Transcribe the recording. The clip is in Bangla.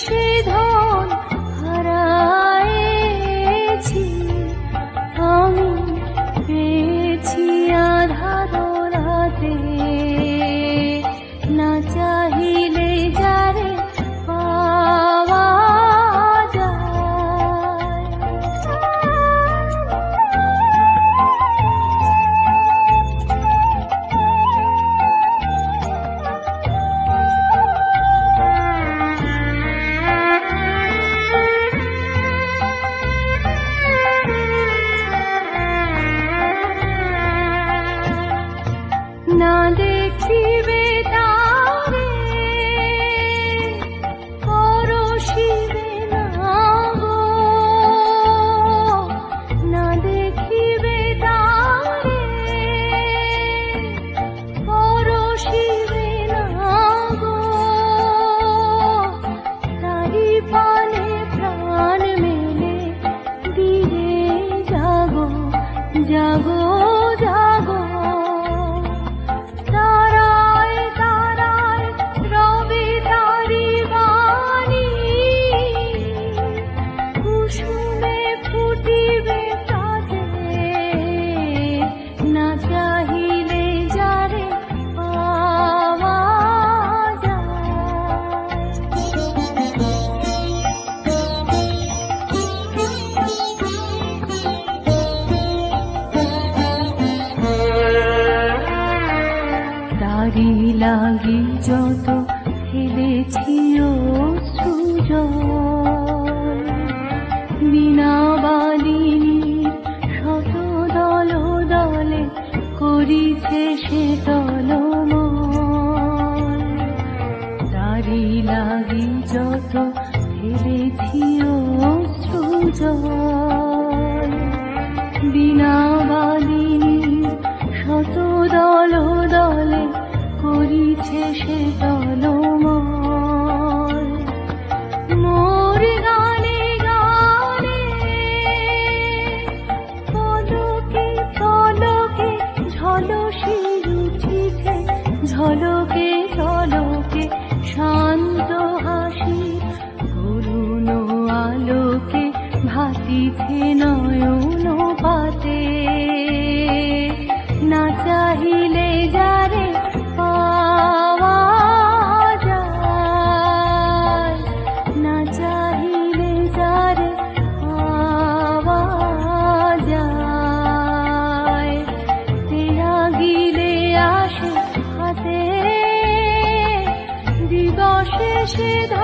श्री हरा 绕过 যত ফেলেছি সুজল বিনা বালিনীর শত দল দলে করিছে সে তলমল তারি লাগি যত ফেলেছি সুজল দিছে সে জনময় মোর গানে গানে পলকে পলকে ঝলসি উঠিছে, ঝলকে ঝলকে শান্ত হাসি করুণ আলোকে ভাতিছে নয়ন পাতে। না চাহিলে যারে 知道。